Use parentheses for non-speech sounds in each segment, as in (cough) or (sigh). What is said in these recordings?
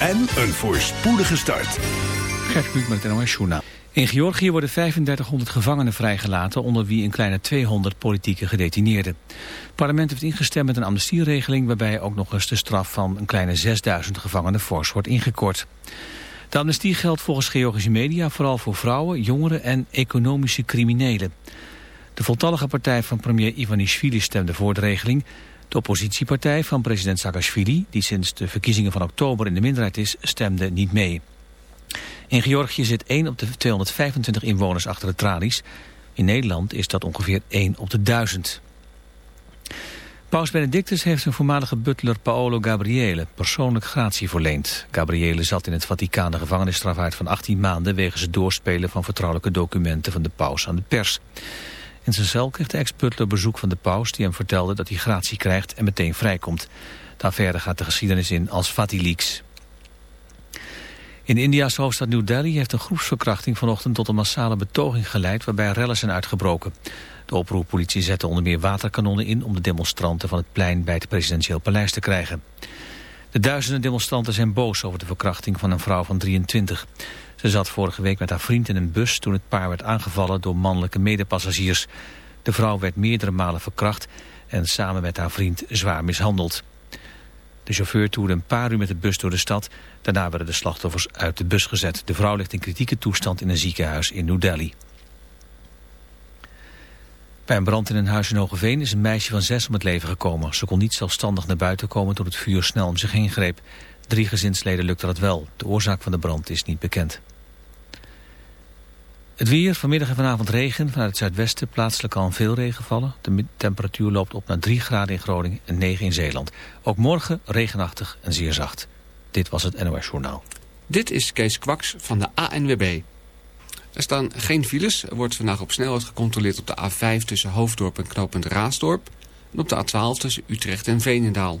en een voorspoedige start. Gert met NOS Journaal. In Georgië worden 3500 gevangenen vrijgelaten... onder wie een kleine 200 politieke gedetineerden. Het parlement heeft ingestemd met een amnestieregeling... waarbij ook nog eens de straf van een kleine 6000 gevangenen fors wordt ingekort. De amnestie geldt volgens Georgische media vooral voor vrouwen, jongeren en economische criminelen. De voltallige partij van premier Ivanishvili stemde voor de regeling. De oppositiepartij van president Saakashvili, die sinds de verkiezingen van oktober in de minderheid is, stemde niet mee. In Georgië zit 1 op de 225 inwoners achter de tralies. In Nederland is dat ongeveer 1 op de 1000. Paus Benedictus heeft zijn voormalige butler Paolo Gabriele persoonlijk gratie verleend. Gabriele zat in het Vaticaan de gevangenisstraf uit van 18 maanden... wegens het doorspelen van vertrouwelijke documenten van de paus aan de pers. In zijn cel kreeg de ex-butler bezoek van de paus... die hem vertelde dat hij gratie krijgt en meteen vrijkomt. De affaire gaat de geschiedenis in als Vatileaks. In de Indiase hoofdstad New Delhi heeft een groepsverkrachting vanochtend tot een massale betoging geleid waarbij rellen zijn uitgebroken. De oproeppolitie zette onder meer waterkanonnen in om de demonstranten van het plein bij het presidentieel paleis te krijgen. De duizenden demonstranten zijn boos over de verkrachting van een vrouw van 23. Ze zat vorige week met haar vriend in een bus toen het paar werd aangevallen door mannelijke medepassagiers. De vrouw werd meerdere malen verkracht en samen met haar vriend zwaar mishandeld. De chauffeur toerde een paar uur met de bus door de stad. Daarna werden de slachtoffers uit de bus gezet. De vrouw ligt in kritieke toestand in een ziekenhuis in New Delhi. Bij een brand in een huis in Hogeveen is een meisje van zes om het leven gekomen. Ze kon niet zelfstandig naar buiten komen toen het vuur snel om zich heen greep. Drie gezinsleden lukte dat wel. De oorzaak van de brand is niet bekend. Het weer, vanmiddag en vanavond regen. Vanuit het zuidwesten plaatselijk al veel regen vallen. De temperatuur loopt op naar 3 graden in Groningen en 9 in Zeeland. Ook morgen regenachtig en zeer zacht. Dit was het NOS Journaal. Dit is Kees Kwaks van de ANWB. Er staan geen files. Er wordt vandaag op snelheid gecontroleerd op de A5 tussen Hoofddorp en knooppunt Raasdorp. En op de A12 tussen Utrecht en Veenendaal.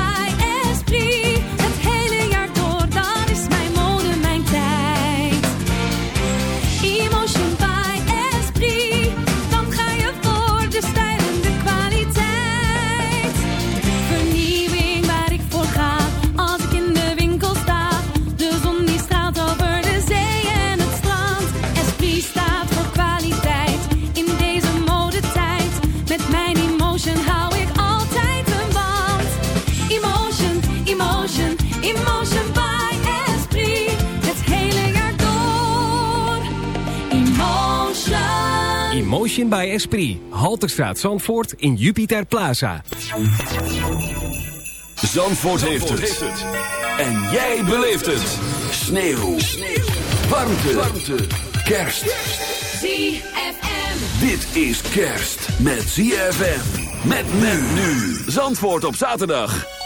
Emotion by Esprit. Halterstraat Zandvoort in Jupiter Plaza. Zandvoort, heeft, het. En jij beleeft het. Sneeuw. Warmte. Warmte. Kerst. ZFM. Dit is kerst met ZFM. Met men nu. Zandvoort op zaterdag.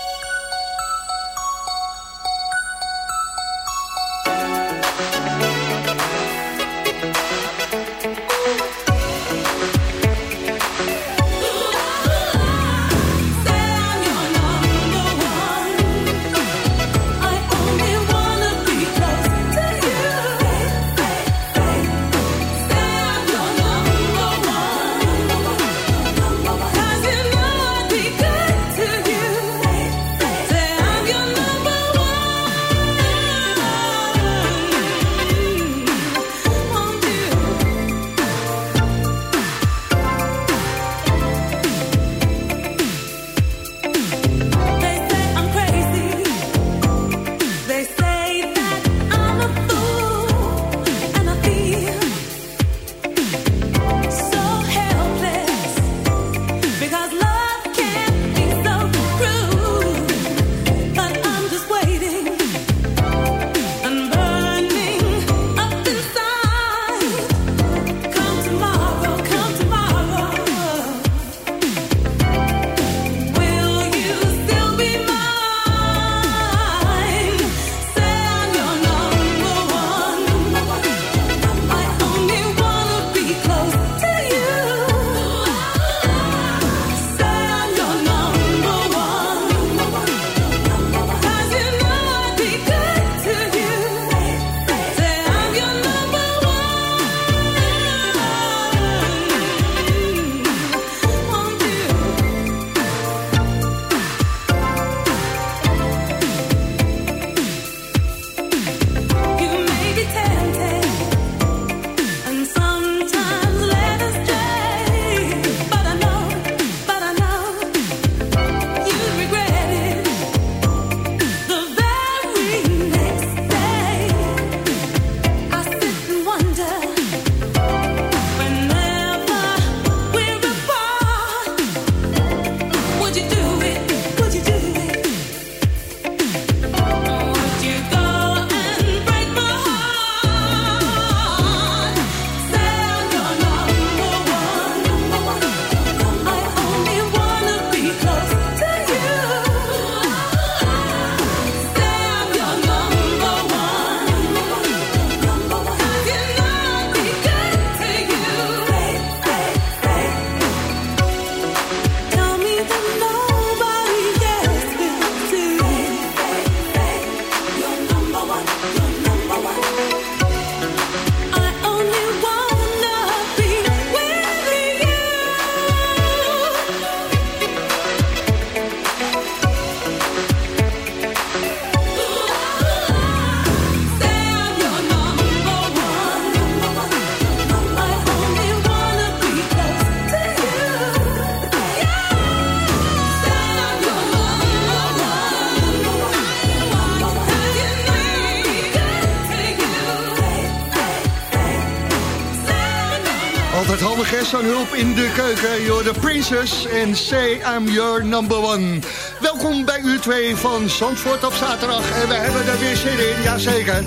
In de keuken. You're the princess and say I'm your number one. Welkom bij uur 2 van Zandvoort op zaterdag. En we hebben er weer zin in, jazeker.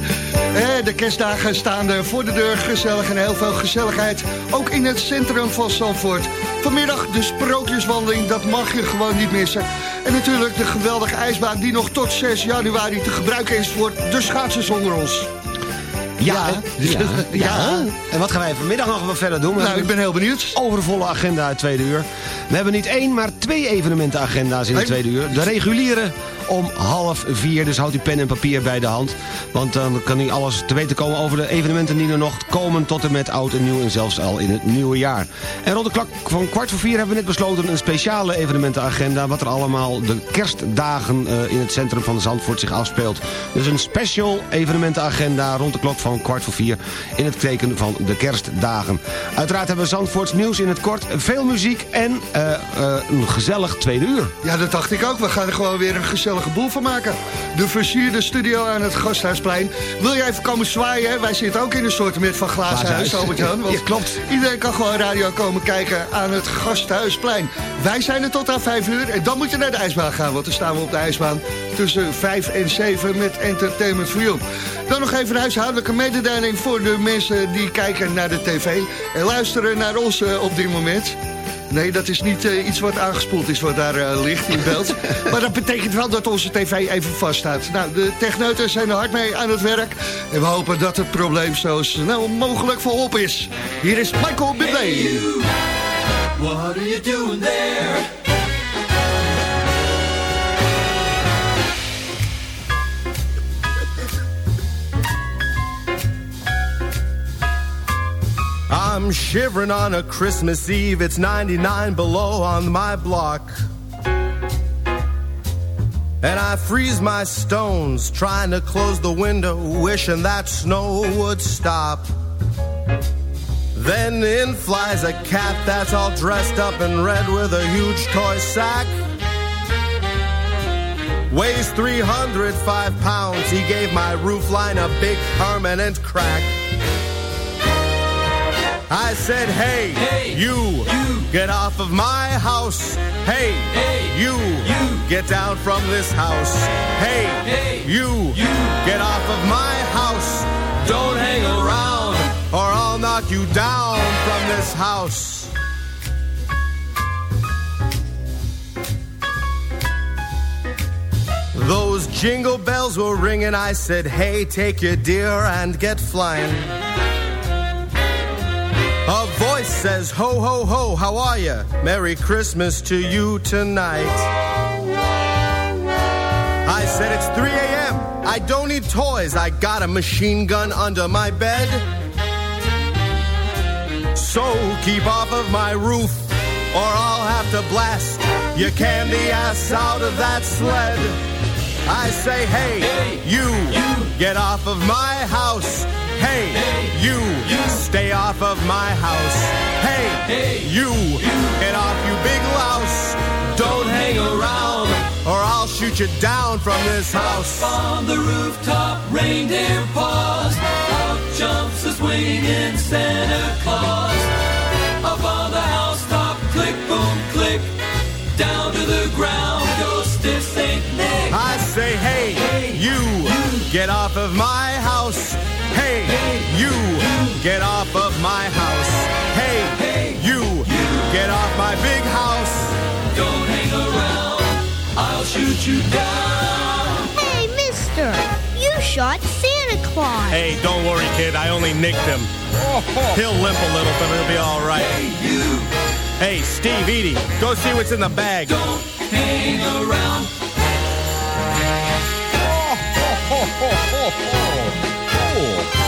Eh, De kerstdagen staan er voor de deur. Gezellig en heel veel gezelligheid. Ook in het centrum van Zandvoort. Vanmiddag de sprookjeswandeling, dat mag je gewoon niet missen. En natuurlijk de geweldige ijsbaan die nog tot 6 januari te gebruiken is voor de schaatsers onder ons. Ja, Ja. ja. En wat gaan wij vanmiddag nog wat verder doen? Nou, ik ben heel benieuwd. Overvolle agenda uit tweede uur. We hebben niet één, maar twee evenementenagenda's in het Nee. tweede uur. De reguliere om half vier, dus houdt u pen en papier bij de hand. Want dan kan u alles te weten komen over de evenementen die er nog komen... tot en met oud en nieuw en zelfs al in het nieuwe jaar. En rond de klok van kwart voor vier hebben we net besloten... een speciale evenementenagenda... wat er allemaal de kerstdagen eh, in het centrum van Zandvoort zich afspeelt. Dus een special evenementenagenda rond de klok van kwart voor vier... in het teken van de kerstdagen. Uiteraard hebben we Zandvoorts nieuws in het kort, veel muziek... en eh, eh, een gezellig tweede uur. Ja, dat dacht ik ook. We gaan er gewoon weer een gezellig gezellige boel van maken. De versierde studio aan het Gasthuisplein. Wil jij even komen zwaaien? Wij zitten ook in een soort met van glazen huis. Albert-Jan. (laughs) want Ja, klopt. Iedereen kan gewoon radio komen kijken aan het Gasthuisplein. Wij zijn er tot aan 5 uur en dan moet je naar de ijsbaan gaan. Want dan staan we op de ijsbaan tussen 5 en 7 met Entertainment for You. Dan nog even een huishoudelijke mededeling voor de mensen die kijken naar de tv. En luisteren naar ons eh, op dit moment. Nee, dat is niet eh, iets wat aangespoeld is wat daar eh, ligt in beeld. (laughs) maar dat betekent wel dat onze tv even vaststaat. Nou, de techneuten zijn er hard mee aan het werk. En we hopen dat het probleem zo snel mogelijk verholpen is. Hier is Michael Bublé. What are you doing there? I'm shivering on a Christmas Eve. It's 99 below on my block. And I freeze my stones, trying to close the window, wishing that snow would stop. Then in flies a cat that's all dressed up in red with a huge toy sack. Weighs 305 pounds. He gave my roof line a big permanent crack. I said, hey, Hey, you, you. get off of my house. Hey, Hey, you, you. get down from this house. Hey, Hey, you, you. get off of my house. Don't hang around, or I'll knock you down from this house. Those jingle bells were ringing. I said, hey, take your deer and get flying. Says, Ho, ho, ho, how are you? Merry Christmas to you tonight. I said, It's 3 a.m. I don't need toys. I got a machine gun under my bed. So keep off of my roof, or I'll have to blast your candy ass out of that sled. I say, hey, Hey, you, you. get off of my house. Hey, Hey, you, you. stay off of my house. Hey, Hey, you, get off, you big louse. Don't hang around, or I'll shoot you down from this house. On the rooftop, reindeer paws. Out jumps a swinging Santa Claus. Up on the housetop, click, boom, click. Down to the ground goes stiff Saint Nick. I say, hey, Hey, you, you. get off of my house. Hey, Hey, you, you. get off of my house. Hey, Hey, you, you. get off my big house. Don't hang around, I'll shoot you down. Hey, mister, you shot Santa Claus. Hey, don't worry, kid. I only nicked him. He'll limp a little, but he'll be all right. Hey, you, Hey, Steve Eady, go see what's in the bag. don't hang around. Oh, oh.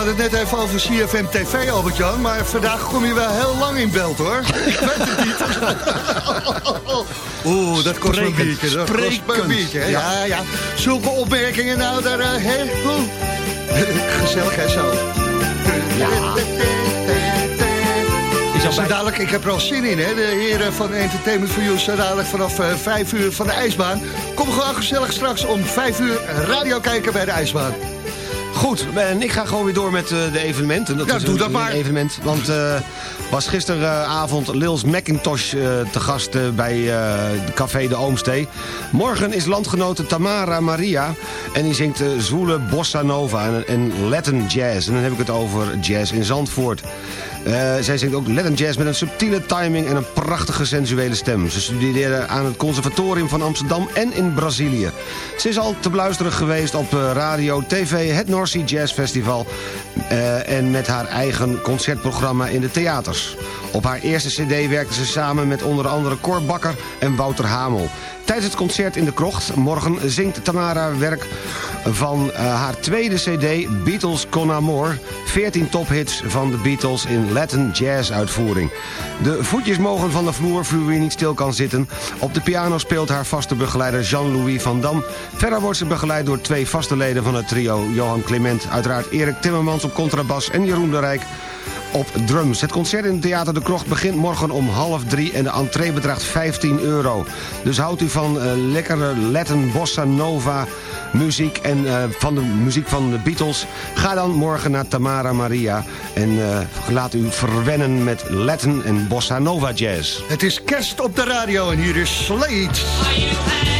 Hadden het net even over CFM TV, Albert-Jan. Maar vandaag kom je wel heel lang in beeld, hoor. Ik weet het niet. (laughs) Oeh, dat kost me een biertje. Dat kost me een biertje. hè. Ja, ja. Zulke opmerkingen, nou, daar... eh, hè? (laughs) Gezellig, hè, zo. Ja. Zo dadelijk, ik heb er al zin in, hè. De heren van Entertainment for You zo dadelijk vanaf eh, 5 uur van de ijsbaan. Kom gewoon gezellig straks om 5 uur radio kijken bij de ijsbaan. Goed, en ik ga gewoon weer door met eh, de evenementen. Dat Ja, is doe een- dat maar. evenement. Want eh was gisteravond Lils McIntosh eh, te gast eh, bij Café de Oomstee. Morgen is landgenote Tamara Maria. En die zingt zwoele bossa nova en, en Latin jazz. En dan heb ik het over jazz in Zandvoort. Eh, zij zingt ook Latin jazz met een subtiele timing en een prachtige sensuele stem. Ze studeerde aan het conservatorium van Amsterdam en in Brazilië. Ze is al te beluisteren geweest op eh, radio, tv, het North Sea Jazz Festival... eh, en met haar eigen concertprogramma in de theaters. Op haar eerste cd werkte ze samen met onder andere Cor Bakker en Wouter Hamel. Tijdens het concert in de Krocht morgen zingt Tamara werk van eh, haar tweede cd Beatles Con Amor. 14 tophits van de Beatles in Latin jazz uitvoering. De voetjes mogen van de vloer wie niet stil kan zitten. Op de piano speelt haar vaste begeleider Jean-Louis van Dam. Verder wordt ze begeleid door twee vaste leden van het trio Johan Clement. Uiteraard Erik Timmermans op contrabas en Jeroen de Rijk op drums. Het concert in het Theater de Krocht begint morgen om half drie... en de entree bedraagt 15 euro. Dus houdt u van eh, lekkere Latin bossa nova muziek... en eh, van de muziek van de Beatles... ga dan morgen naar Tamara Maria... en eh, laat u verwennen met Latin en bossa nova jazz. Het is kerst op de radio en hier is Slate.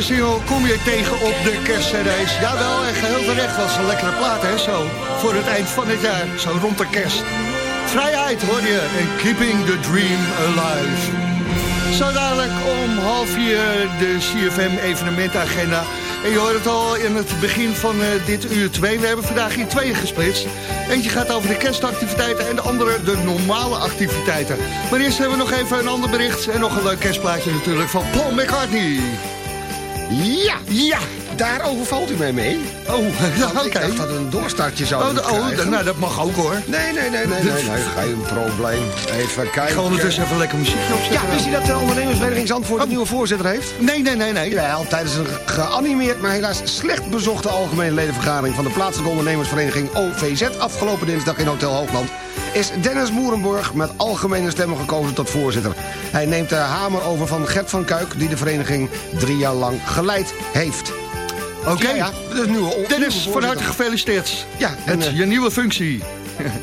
Deze single kom je tegen op de kerstcd's. Jawel, en geheel terecht was een lekkere plaat, hè, zo. Voor het eind van het jaar, zo rond de kerst. Vrijheid hoor je en keeping the dream alive. Zo dadelijk om half vier de CFM evenementagenda. En je hoort het al in het begin van eh, dit uur 2. We hebben vandaag in tweeën gesplitst. Eentje gaat over de kerstactiviteiten en de andere de normale activiteiten. Maar eerst hebben we nog even een ander bericht en nog een leuk kerstplaatje natuurlijk van Paul McCartney. Ja, ja, daar overvalt u mij mee. Oh, oké. (laughs) Ik dacht dat een doorstartje zouden Oh, oh, nou, dat mag ook hoor. Nee, nee, nee, nee, nee, nee, geen probleem. Even kijken. Ik ga ondertussen even lekker muziekje opzetten. Ja, wist je dat de ondernemersvereniging Zandvoort een nieuwe voorzitter heeft? Nee, nee, nee, nee. Jawel, tijdens een geanimeerd, maar helaas slecht bezochte algemene ledenvergadering van de plaatselijke ondernemersvereniging OVZ afgelopen dinsdag in Hotel Hoogland is Dennis Moerenburg met algemene stemmen gekozen tot voorzitter. Hij neemt de hamer over van Gert van Kuik, die de vereniging drie jaar lang geleid heeft. Oké. Ja, ja, dat is nieuwe, Dennis, van harte gefeliciteerd. Ja, en, Met eh, je nieuwe functie.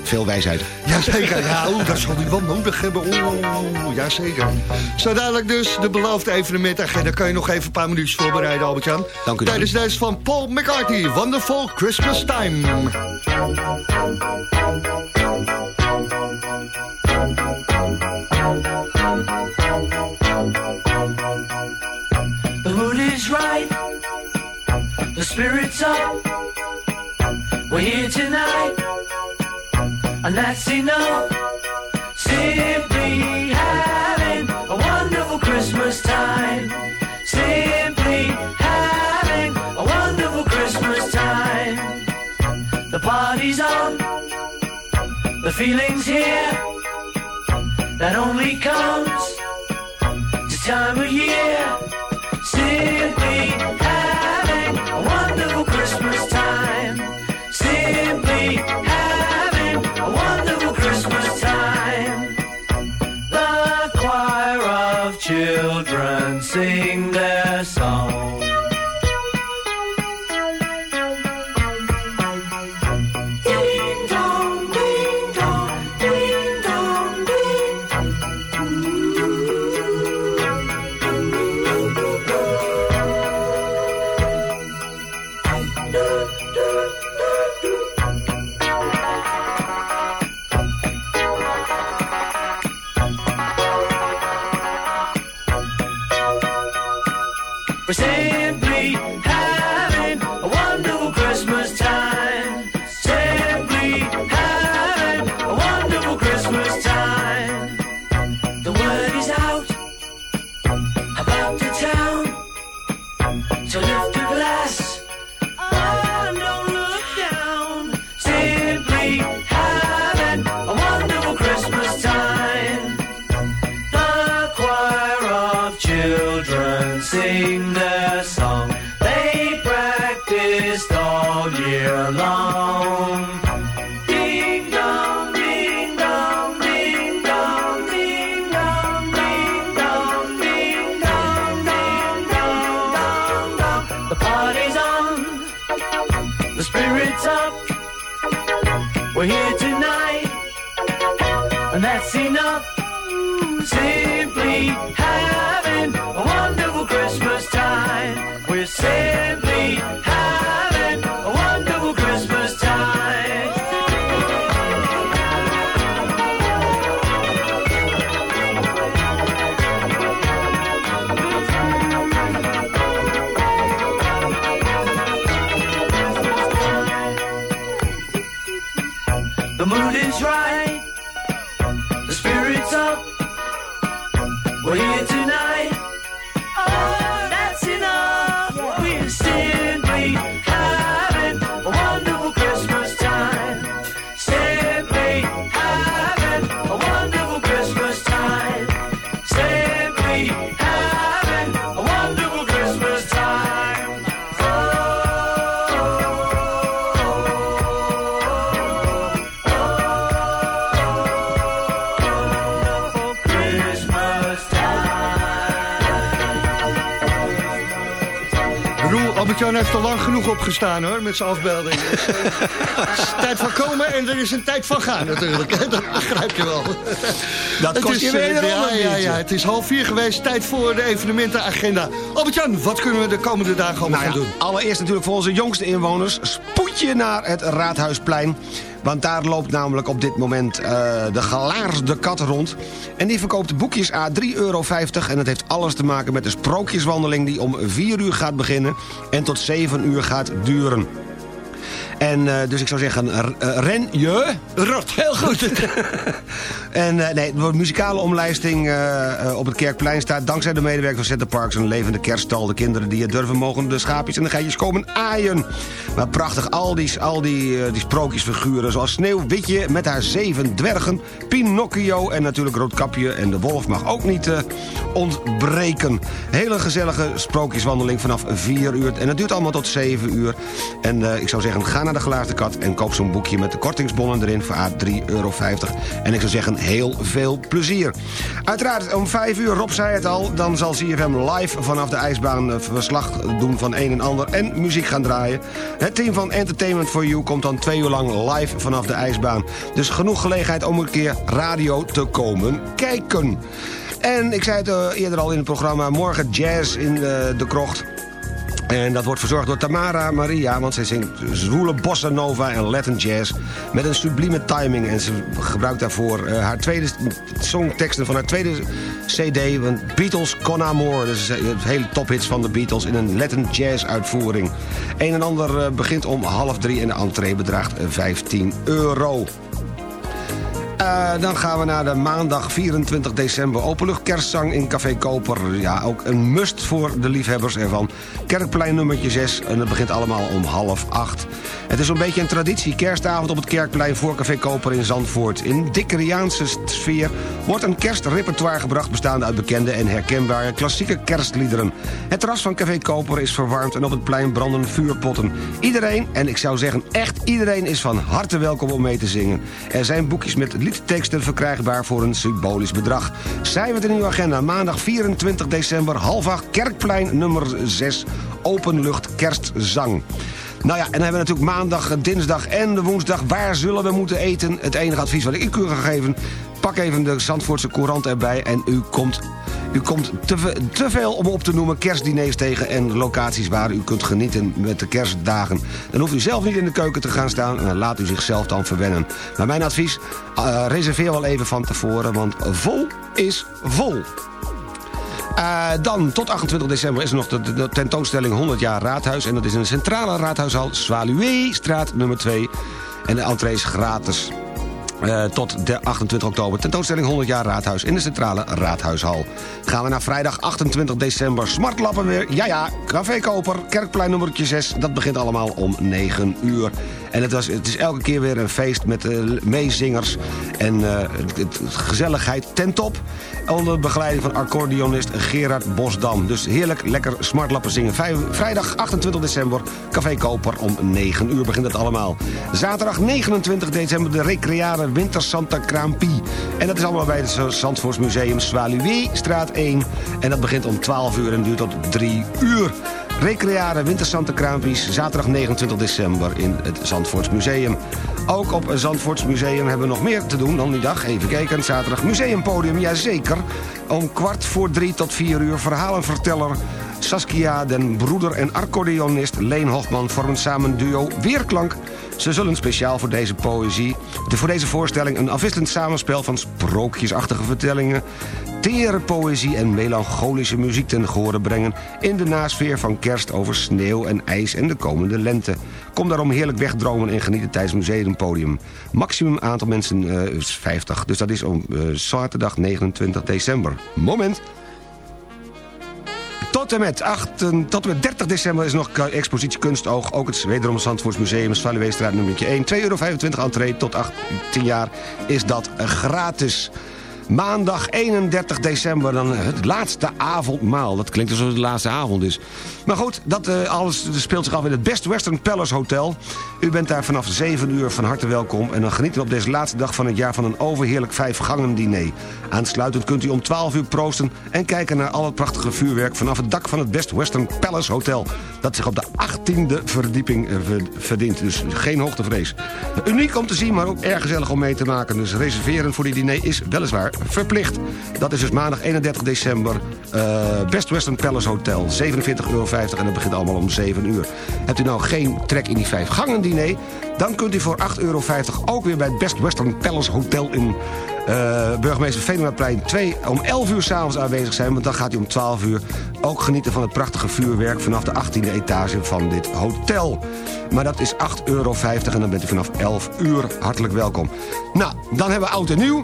veel wijsheid. (laughs) Jazeker, ja, oh, dat zal hij wel nodig hebben. Oeh, jazeker. Zo dadelijk dus de beloofde evenementagenda. kan je nog even een paar minuutjes voorbereiden, Albert-Jan. Dank u, Tijdens deze van Paul McCartney, Wonderful Christmas Time. The mood is right. The spirit's up. We're here tonight. And that's enough. Simply having a wonderful Christmas time. Simply having a wonderful Christmas time. The party's on. The feeling's here. That only comes this time of year. Simply having a wonderful Christmas time. Simply having a wonderful Christmas time. The choir of children sing heeft er lang genoeg opgestaan hoor, met zijn afbeelding. Dus, eh, het is tijd van komen en er is een tijd van gaan natuurlijk. (laughs) Dat begrijp je wel. Dat Het kost is, je weer eh, een ja, ja, het is half vier geweest. Tijd voor de evenementenagenda. Albert-Jan, wat kunnen we de komende dagen allemaal Nou ja, gaan doen? allereerst natuurlijk voor onze jongste inwoners. Spoed je naar het Raadhuisplein. Want daar loopt namelijk op dit moment eh, de gelaarsde kat rond. En die verkoopt boekjes a 3,50 euro. En dat heeft alles te maken met de sprookjeswandeling... die om 4 uur gaat beginnen en tot 7 uur gaat duren. En eh, dus ik zou zeggen, eh, ren je. Rot, heel goed. (laughs) en eh, nee, de muzikale omlijsting op het Kerkplein staat... dankzij de medewerkers van Center Parks een levende kerststal. De kinderen die het durven mogen de schaapjes en de geitjes komen aaien. Maar prachtig, al die, al die, die sprookjesfiguren... zoals Sneeuwwitje met haar zeven dwergen... Pinocchio en natuurlijk Roodkapje en de wolf mag ook niet ontbreken. Hele gezellige sprookjeswandeling vanaf 4 uur. En het duurt allemaal tot 7 uur. En ik zou zeggen, ga naar de Gelaagde Kat... en koop zo'n boekje met de kortingsbonnen erin voor a 3,50 euro. En ik zou zeggen, heel veel plezier. Uiteraard, om 5 uur, Rob zei het al... dan zal CFM live vanaf de ijsbaan eh, verslag doen van een en ander... en muziek gaan draaien. Het team van Entertainment for You komt dan twee uur lang live vanaf de ijsbaan. Dus genoeg gelegenheid om een keer radio te komen kijken. En ik zei het eh, eerder al in het programma... morgen jazz in eh, de krocht... En dat wordt verzorgd door Tamara Maria, want zij zingt zwoele bossa nova en Latin jazz met een sublieme timing. En ze gebruikt daarvoor eh, haar tweede songteksten van haar tweede cd, want Beatles Con Amor. Dus hele tophits van de Beatles in een Latin jazz uitvoering. Een en ander eh, begint om half drie en de entree bedraagt eh, 15 euro. Eh, dan gaan we naar de maandag 24 december. Openlucht kerstzang in Café Koper. Ja, ook een must voor de liefhebbers ervan. Kerkplein nummertje 6 en het begint allemaal om half 8. Het is een beetje een traditie. Kerstavond op het Kerkplein voor Café Koper in Zandvoort. In Dickeriaanse sfeer wordt een kerstrepertoire gebracht... bestaande uit bekende en herkenbare klassieke kerstliederen. Het terras van Café Koper is verwarmd en op het plein branden vuurpotten. Iedereen, en ik zou zeggen echt iedereen, is van harte welkom om mee te zingen. Er zijn boekjes met liedteksten verkrijgbaar voor een symbolisch bedrag. Schrijf het in uw agenda. Maandag 24 december, half acht, Kerkplein nummer 6. Openlucht kerstzang. Nou ja, en dan hebben we natuurlijk maandag, dinsdag en de woensdag... waar zullen we moeten eten? Het enige advies wat ik u kan geven... pak even de Zandvoortse Courant erbij en u komt... U komt te, ve- te veel om op te noemen kerstdiners tegen en locaties waar u kunt genieten met de kerstdagen. Dan hoeft u zelf niet in de keuken te gaan staan en laat u zichzelf dan verwennen. Maar mijn advies, eh, reserveer wel even van tevoren, want vol is vol. Eh, dan, tot 28 december is er nog de, tentoonstelling 100 jaar Raadhuis. En dat is in de centrale raadhuishal Zwaluwe, straat nummer 2. En de entree is gratis. Eh, tot de 28 oktober. Tentoonstelling 100 jaar Raadhuis in de centrale Raadhuishal. Gaan we naar vrijdag 28 december. Smartlappen weer. Ja, ja. Café Koper, Kerkplein nummertje 6. Dat begint allemaal om 9 uur. En het, was, het is elke keer weer een feest met eh, meezingers. En eh, gezelligheid ten top. Onder begeleiding van accordeonist Gerard Bosdam. Dus heerlijk lekker smartlappen zingen. Vrijdag 28 december. Café Koper om 9 uur begint het allemaal. Zaterdag 29 december de Recreare Winter Santa Kraampie. En dat is allemaal bij het Zandvoorts Museum Zwaluwe, straat 1. En dat begint om 12 uur en duurt tot 3 uur. Recreare Winter Santa Kraampies, zaterdag 29 december in het Zandvoorts Museum. Ook op het Zandvoorts Museum hebben we nog meer te doen dan die dag. Even kijken, zaterdag Museumpodium, jazeker. Om kwart voor drie tot vier uur verhalenverteller Saskia den Broeder en accordeonist Leen Hofman vormen samen duo Weerklank. Ze zullen speciaal voor deze poëzie, voor deze voorstelling... een afwisselend samenspel van sprookjesachtige vertellingen... tere poëzie en melancholische muziek ten gehore brengen... in de nasfeer van kerst over sneeuw en ijs en de komende lente. Kom daarom heerlijk wegdromen en genieten tijdens het museumpodium. Maximum aantal mensen eh, is 50, dus dat is om eh, zaterdag 29 december. Moment! Tot en, met 8, tot en met 30 december is nog expositie Kunstoog. Ook het wederom Zandvoorts Museum, Zwaluweestraat nummer 1. 2,25 euro entree tot 18 jaar is dat gratis. Maandag 31 december, dan het laatste avondmaal. Dat klinkt alsof het de laatste avond is. Maar goed, dat eh, alles speelt zich af in het Best Western Palace Hotel. U bent daar vanaf 7 uur van harte welkom. En dan genieten op deze laatste dag van het jaar van een overheerlijk vijf gangen diner. Aansluitend kunt u om 12 uur proosten en kijken naar al het prachtige vuurwerk... vanaf het dak van het Best Western Palace Hotel. Dat zich op de 18e verdieping eh, ver- verdient. Dus geen hoogtevrees. Uniek om te zien, maar ook erg gezellig om mee te maken. Dus reserveren voor die diner is weliswaar verplicht. Dat is dus maandag 31 december. eh, Best Western Palace Hotel. 47,50 euro en dat begint allemaal om 7 uur. Hebt u nou geen trek in die vijf gangen dan kunt u voor 8,50 euro ook weer bij het Best Western Palace Hotel in... eh, burgemeester Venemaplein 2 om 11 uur s'avonds aanwezig zijn... want dan gaat u om 12 uur ook genieten van het prachtige vuurwerk... vanaf de 18e etage van dit hotel. Maar dat is 8,50 euro en dan bent u vanaf 11 uur hartelijk welkom. Nou, dan hebben we oud en nieuw.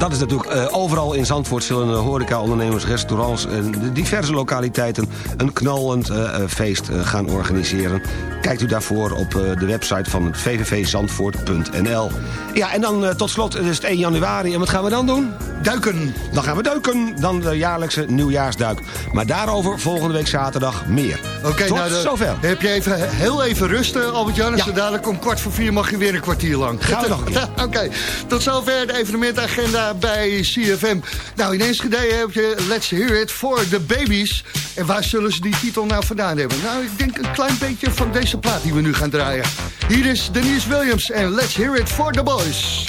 Dat is natuurlijk eh, overal in Zandvoort zullen de horeca-ondernemers, restaurants en de diverse lokaliteiten een knallend eh, eh, feest eh, gaan organiseren. Kijkt u daarvoor op eh, de website van vvvzandvoort.nl. Ja, en dan eh, tot slot het is het 1 januari. En wat gaan we dan doen? Duiken. Dan gaan we duiken. Dan de jaarlijkse nieuwjaarsduik. Maar daarover volgende week zaterdag meer. Oké, tot nou, de- zover. Heb je even, heel even rusten, Albert-Jan. Ja. Dadelijk om kwart voor vier mag je weer een kwartier lang. Gaan we nog. (laughs) Oké, tot zover de evenementagenda bij CFM. Nou, in Enschede heb je Let's Hear It for the Babies. En waar zullen ze die titel nou vandaan hebben? Nou, ik denk een klein beetje van deze plaat die we nu gaan draaien. Hier is Denise Williams en Let's Hear It for the Boys.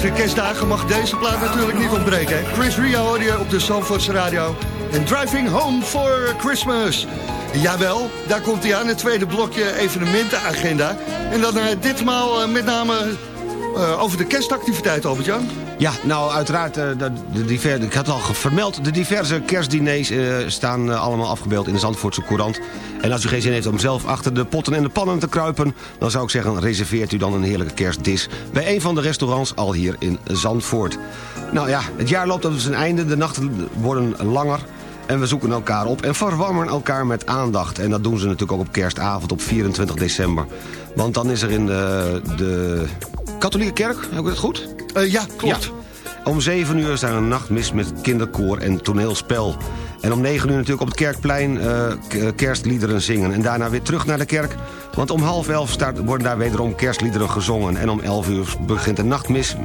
De kerstdagen mag deze plaat natuurlijk niet ontbreken. Chris Rio hoor je op de Zandvoortse Radio. En Driving Home for Christmas. Jawel, daar komt hij aan, het tweede blokje evenementenagenda. En dan eh, ditmaal eh, met name eh, over de kerstactiviteit, Albert-Jan. Ja, nou uiteraard, eh, de, de ik had al vermeld... de diverse kerstdiners eh, staan eh, allemaal afgebeeld in de Zandvoortse Courant. En als u geen zin heeft om zelf achter de potten en de pannen te kruipen... dan zou ik zeggen, reserveert u dan een heerlijke kerstdis... bij een van de restaurants al hier in Zandvoort. Nou ja, het jaar loopt op zijn einde, de nachten worden langer... En we zoeken elkaar op en verwarmen elkaar met aandacht. En dat doen ze natuurlijk ook op kerstavond op 24 december. Want dan is er in de, de katholieke kerk, heb ik het goed? Eh, ja, klopt. Om 7 uur is daar een nachtmis met kinderkoor en toneelspel. En om 9 uur natuurlijk op het kerkplein eh, k- kerstliederen zingen. En daarna weer terug naar de kerk. Want om half elf start, worden daar wederom kerstliederen gezongen. En om 11 uur begint de nachtmis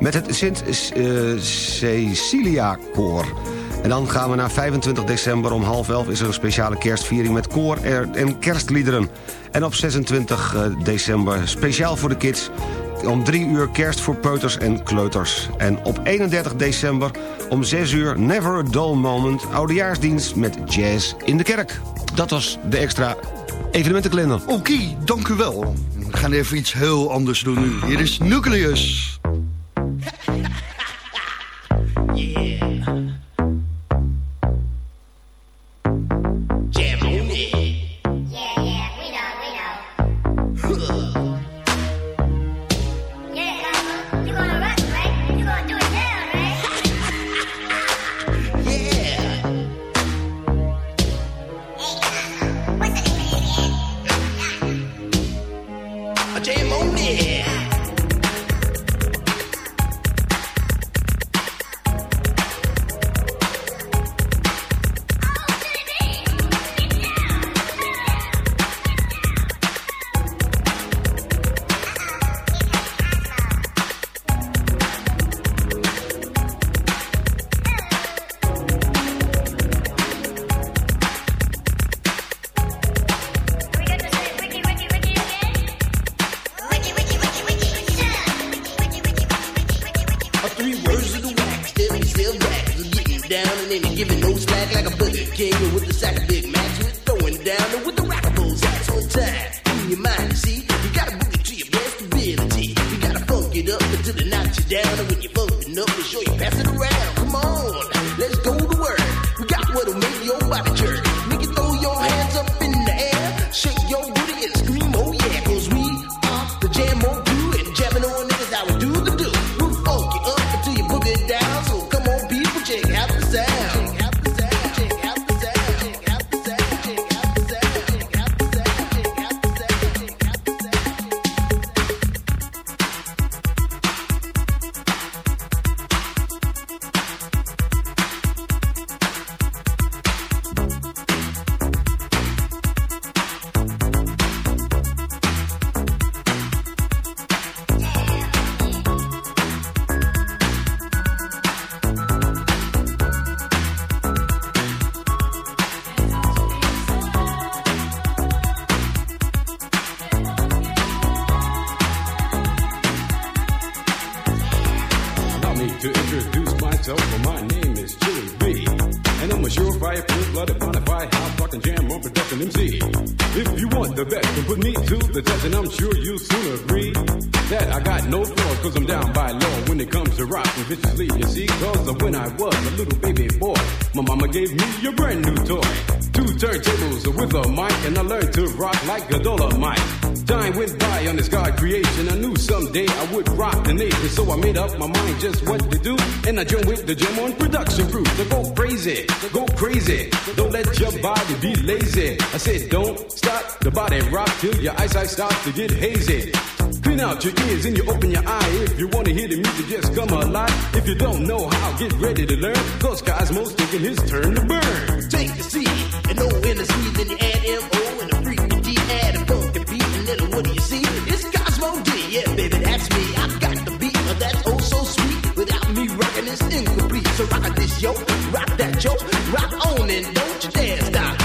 met het Sint eh, Cecilia koor. En dan gaan we naar 25 december om half elf... is er een speciale kerstviering met koor en kerstliederen. En op 26 december, speciaal voor de kids... om 3 uur kerst voor peuters en kleuters. En op 31 december om 6 uur Never a Dull Moment... oudejaarsdienst met jazz in de kerk. Dat was de extra evenementenkalender. Oké, dank u wel. We gaan even iets heel anders doen nu. Hier is Nucleus. Put me to the test, and I'm sure you'll soon agree that I got no flaws, cause I'm down by law when it comes to rocking viciously. You see, cause of when I was a little baby boy, my mama gave me a brand new toy. Two turntables with a mic, and I learned to rock like a dollar mic. Time went by on this God creation. I knew someday I would rock the nation, so I made up my mind just what to do. And I joined with the Jam on production crew. So go crazy, go crazy. Don't let your body be lazy. I said, don't stop the body rock till your eyesight starts to get hazy. Clean out your ears and you open your eye. If you wanna hear the music, just come alive. If you don't know how, get ready to learn. Cause Cosmo's taking his turn to burn. Take a seat and O in the C, So rock this yo, rock that yo, rock on and don't you dare stop.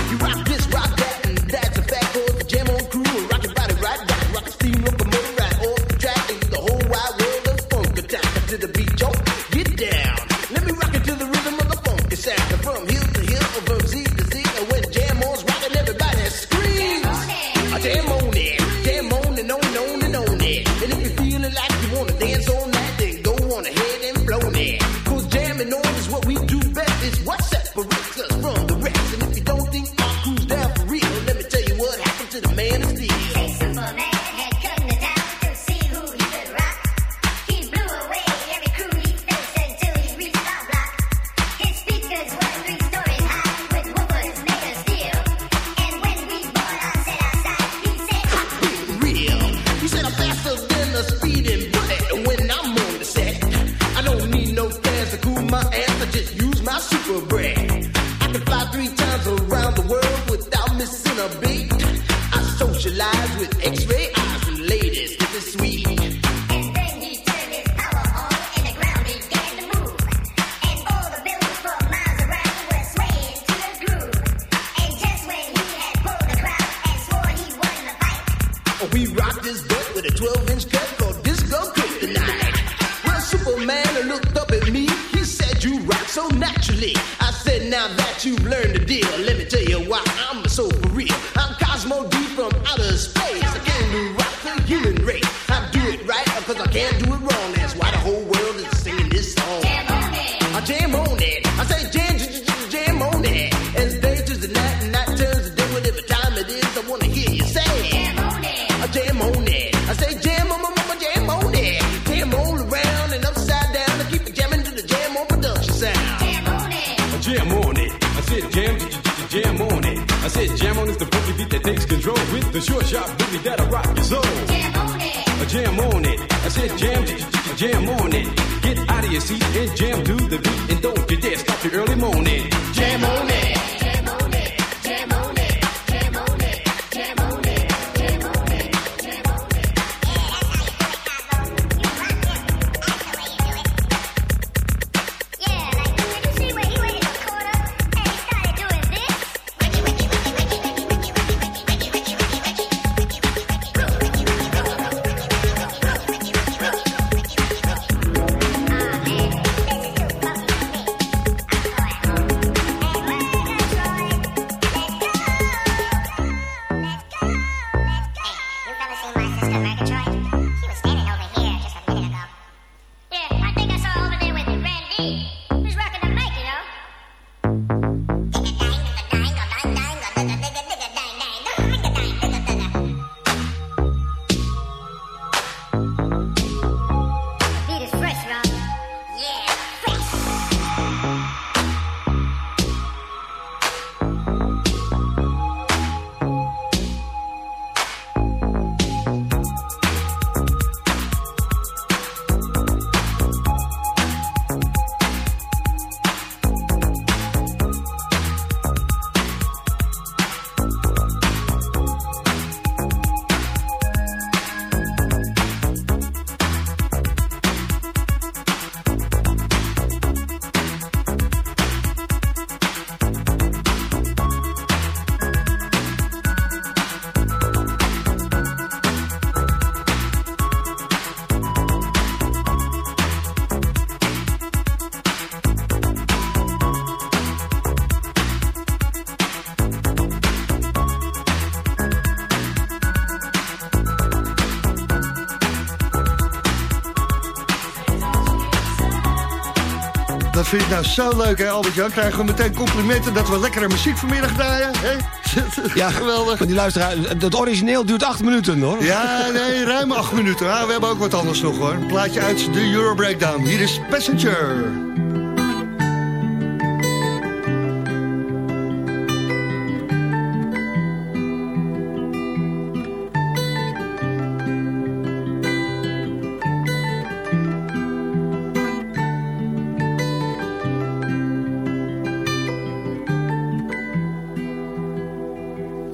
I just use my super brain. I can fly three times around the world without missing a beat. I socialize with X-ray eyes and ladies. This is sweet. You've learned the deal, let me tell you why said jam, jam on it. Get out of your seat and jam to the beat and don't you dare stop your early morning. Dat vind ik nou zo leuk, hè, Albert-Jan? Krijgen we meteen complimenten dat we lekkere muziek vanmiddag draaien, hè? (laughs) Ja, geweldig. Maar die luisteraar, het origineel duurt acht minuten, hoor. Ja, nee, ruim acht minuten. Ah, we hebben ook wat anders nog, hoor. Een plaatje uit de Euro Breakdown. Hier is Passenger.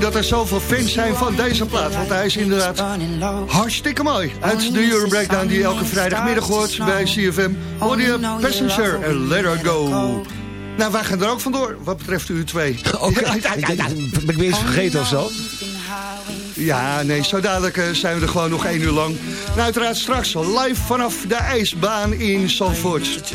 Dat er zoveel fans zijn van deze plaat. Want hij is inderdaad hartstikke mooi. Uit de Euro Breakdown die je elke vrijdagmiddag hoort bij CFM. Hoor je Passenger en Let Her Go. Nou, wij gaan er ook vandoor wat betreft u twee. (laughs) Oké, ben ik weer eens vergeten of zo? Ja, nee, zo dadelijk eh, zijn we er gewoon nog één uur lang. En uiteraard straks live vanaf de ijsbaan in Zandvoort.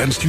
Wenst u